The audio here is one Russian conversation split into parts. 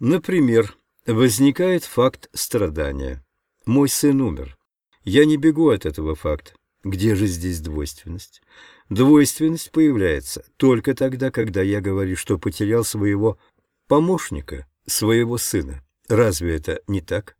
Например, возникает факт страдания. Мой сын умер. Я не бегу от этого факта. Где же здесь двойственность? Двойственность появляется только тогда, когда я говорю, что потерял своего помощника, своего сына. Разве это не так?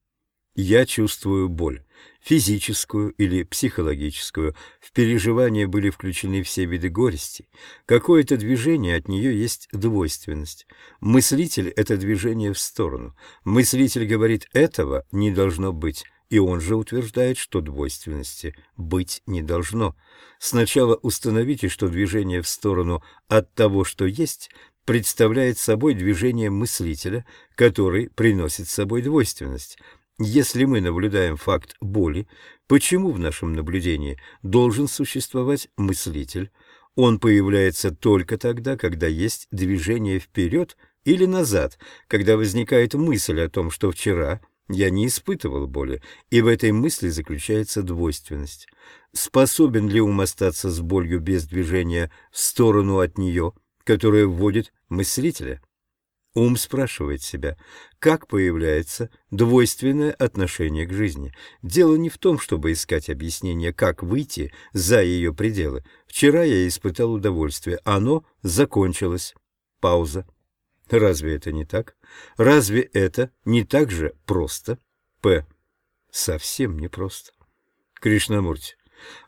Я чувствую боль, физическую или психологическую. В переживания были включены все виды горести. Какое-то движение от нее есть двойственность. Мыслитель — это движение в сторону. Мыслитель говорит «этого не должно быть», и он же утверждает, что двойственности быть не должно. Сначала установите, что движение в сторону от того, что есть, представляет собой движение мыслителя, который приносит с собой двойственность. Если мы наблюдаем факт боли, почему в нашем наблюдении должен существовать мыслитель? Он появляется только тогда, когда есть движение вперед или назад, когда возникает мысль о том, что вчера я не испытывал боли, и в этой мысли заключается двойственность. Способен ли ум остаться с болью без движения в сторону от нее, которая вводит мыслителя? Ум спрашивает себя, как появляется двойственное отношение к жизни. Дело не в том, чтобы искать объяснение, как выйти за ее пределы. Вчера я испытал удовольствие, оно закончилось. Пауза. Разве это не так? Разве это не так же просто? П. Совсем не просто. Кришнамурти.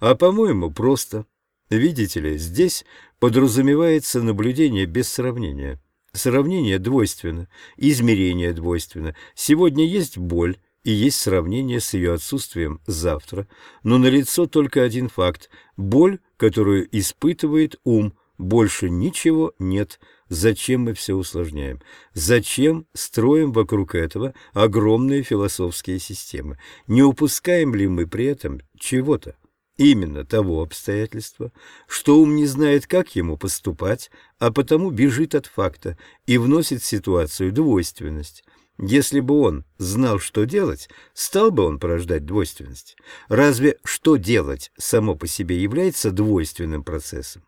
А, по-моему, просто. Видите ли, здесь подразумевается наблюдение без сравнения. Сравнение двойственно, измерение двойственно. Сегодня есть боль, и есть сравнение с ее отсутствием завтра, но налицо только один факт – боль, которую испытывает ум, больше ничего нет. Зачем мы все усложняем? Зачем строим вокруг этого огромные философские системы? Не упускаем ли мы при этом чего-то? Именно того обстоятельства, что ум не знает, как ему поступать, а потому бежит от факта и вносит в ситуацию двойственность. Если бы он знал, что делать, стал бы он порождать двойственность. Разве что делать само по себе является двойственным процессом?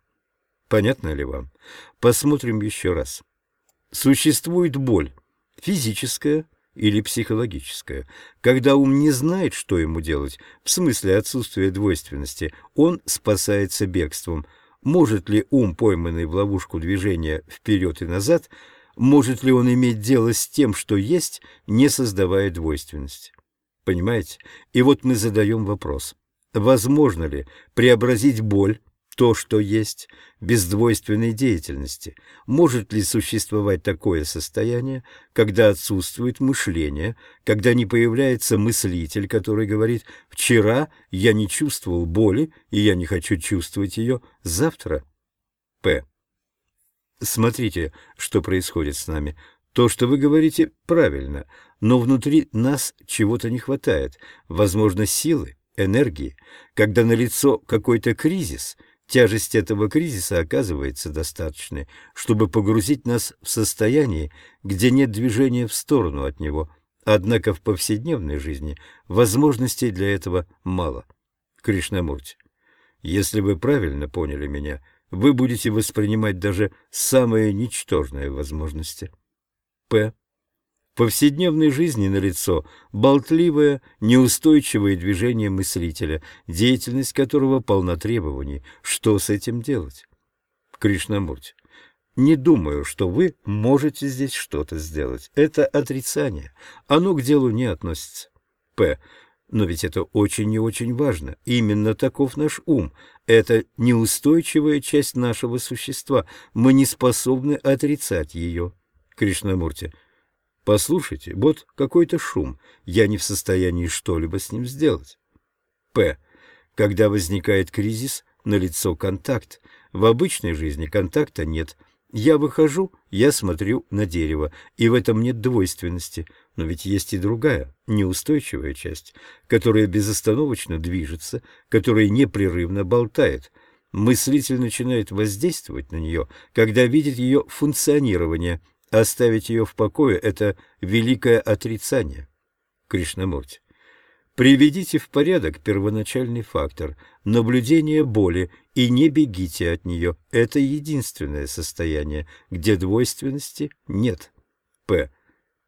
Понятно ли вам? Посмотрим еще раз. Существует боль, физическая, или психологическое. Когда ум не знает, что ему делать, в смысле отсутствия двойственности, он спасается бегством. Может ли ум, пойманный в ловушку движения вперед и назад, может ли он иметь дело с тем, что есть, не создавая двойственности? Понимаете? И вот мы задаем вопрос. Возможно ли преобразить боль то, что есть, без двойственной деятельности. Может ли существовать такое состояние, когда отсутствует мышление, когда не появляется мыслитель, который говорит «вчера я не чувствовал боли, и я не хочу чувствовать ее завтра»? П. Смотрите, что происходит с нами. То, что вы говорите, правильно, но внутри нас чего-то не хватает, возможно, силы, энергии. Когда налицо какой-то кризис – Тяжесть этого кризиса оказывается достаточной, чтобы погрузить нас в состояние, где нет движения в сторону от него, однако в повседневной жизни возможностей для этого мало. Кришнамурти, если вы правильно поняли меня, вы будете воспринимать даже самые ничтожные возможности. П повседневной жизни налицо болтливое, неустойчивое движение мыслителя, деятельность которого полна требований. Что с этим делать? Кришнамурти. Не думаю, что вы можете здесь что-то сделать. Это отрицание. Оно к делу не относится. П. Но ведь это очень и очень важно. Именно таков наш ум. Это неустойчивая часть нашего существа. Мы не способны отрицать ее. Кришнамурти. Послушайте, вот какой-то шум. Я не в состоянии что-либо с ним сделать. П. Когда возникает кризис, налицо контакт. В обычной жизни контакта нет. Я выхожу, я смотрю на дерево, и в этом нет двойственности. Но ведь есть и другая, неустойчивая часть, которая безостановочно движется, которая непрерывно болтает. Мыслитель начинает воздействовать на нее, когда видит ее функционирование – Оставить ее в покое — это великое отрицание. Кришнамурти. Приведите в порядок первоначальный фактор – наблюдение боли, и не бегите от нее. Это единственное состояние, где двойственности нет. П.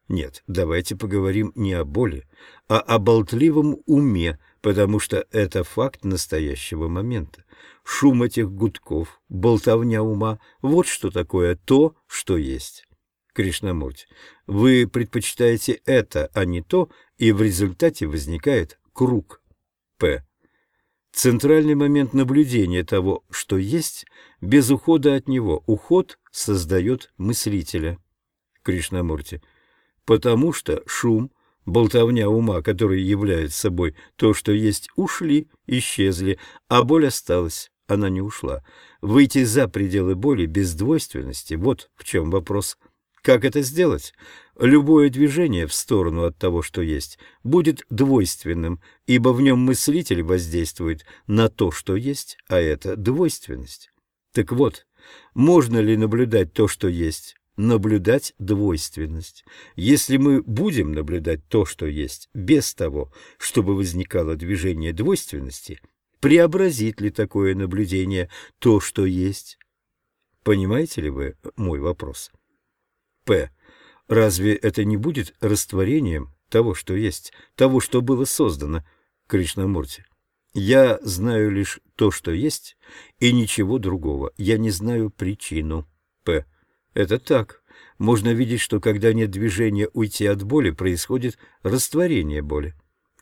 Нет, давайте поговорим не о боли, а о болтливом уме, потому что это факт настоящего момента. Шум этих гудков, болтовня ума — вот что такое то, что есть. Кришнамурти, вы предпочитаете это, а не то, и в результате возникает круг. П. Центральный момент наблюдения того, что есть, без ухода от него. Уход создает мыслителя. Кришнамурти. Потому что шум, болтовня ума, который является собой то, что есть, ушли, исчезли, а боль осталась, она не ушла. Выйти за пределы боли без двойственности – вот в чем вопрос. Как это сделать? Любое движение в сторону от того, что есть, будет двойственным, ибо в нем мыслитель воздействует на то, что есть, а это двойственность. Так вот, можно ли наблюдать то, что есть? Наблюдать двойственность. Если мы будем наблюдать то, что есть, без того, чтобы возникало движение двойственности, преобразит ли такое наблюдение то, что есть? Понимаете ли вы мой вопрос? Разве это не будет растворением того, что есть, того, что было создано? Кришнамурти. Я знаю лишь то, что есть, и ничего другого. Я не знаю причину. П. Это так. Можно видеть, что когда нет движения уйти от боли, происходит растворение боли.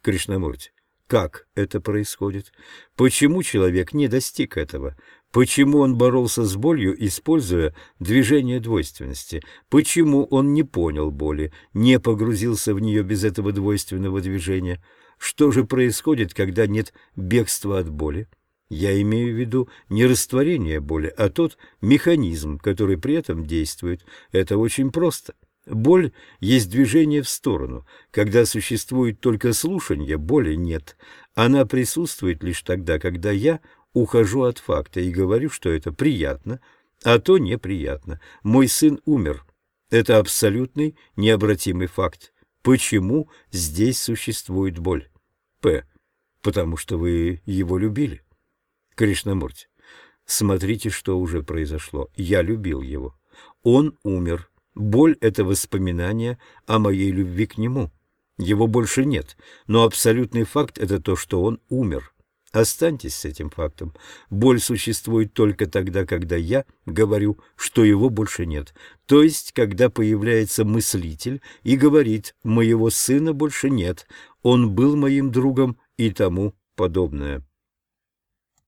Кришнамурти. Как это происходит? Почему человек не достиг этого? Почему он боролся с болью, используя движение двойственности? Почему он не понял боли, не погрузился в нее без этого двойственного движения? Что же происходит, когда нет бегства от боли? Я имею в виду не растворение боли, а тот механизм, который при этом действует. Это очень просто. Боль есть движение в сторону. Когда существует только слушание, боли нет. Она присутствует лишь тогда, когда я ухожу от факта и говорю, что это приятно, а то неприятно. Мой сын умер. Это абсолютный необратимый факт. Почему здесь существует боль? П. Потому что вы его любили. Кришнамурти. Смотрите, что уже произошло. Я любил его. Он умер. Боль — это воспоминание о моей любви к нему. Его больше нет, но абсолютный факт — это то, что он умер. Останьтесь с этим фактом. Боль существует только тогда, когда я говорю, что его больше нет. То есть, когда появляется мыслитель и говорит «моего сына больше нет, он был моим другом» и тому подобное.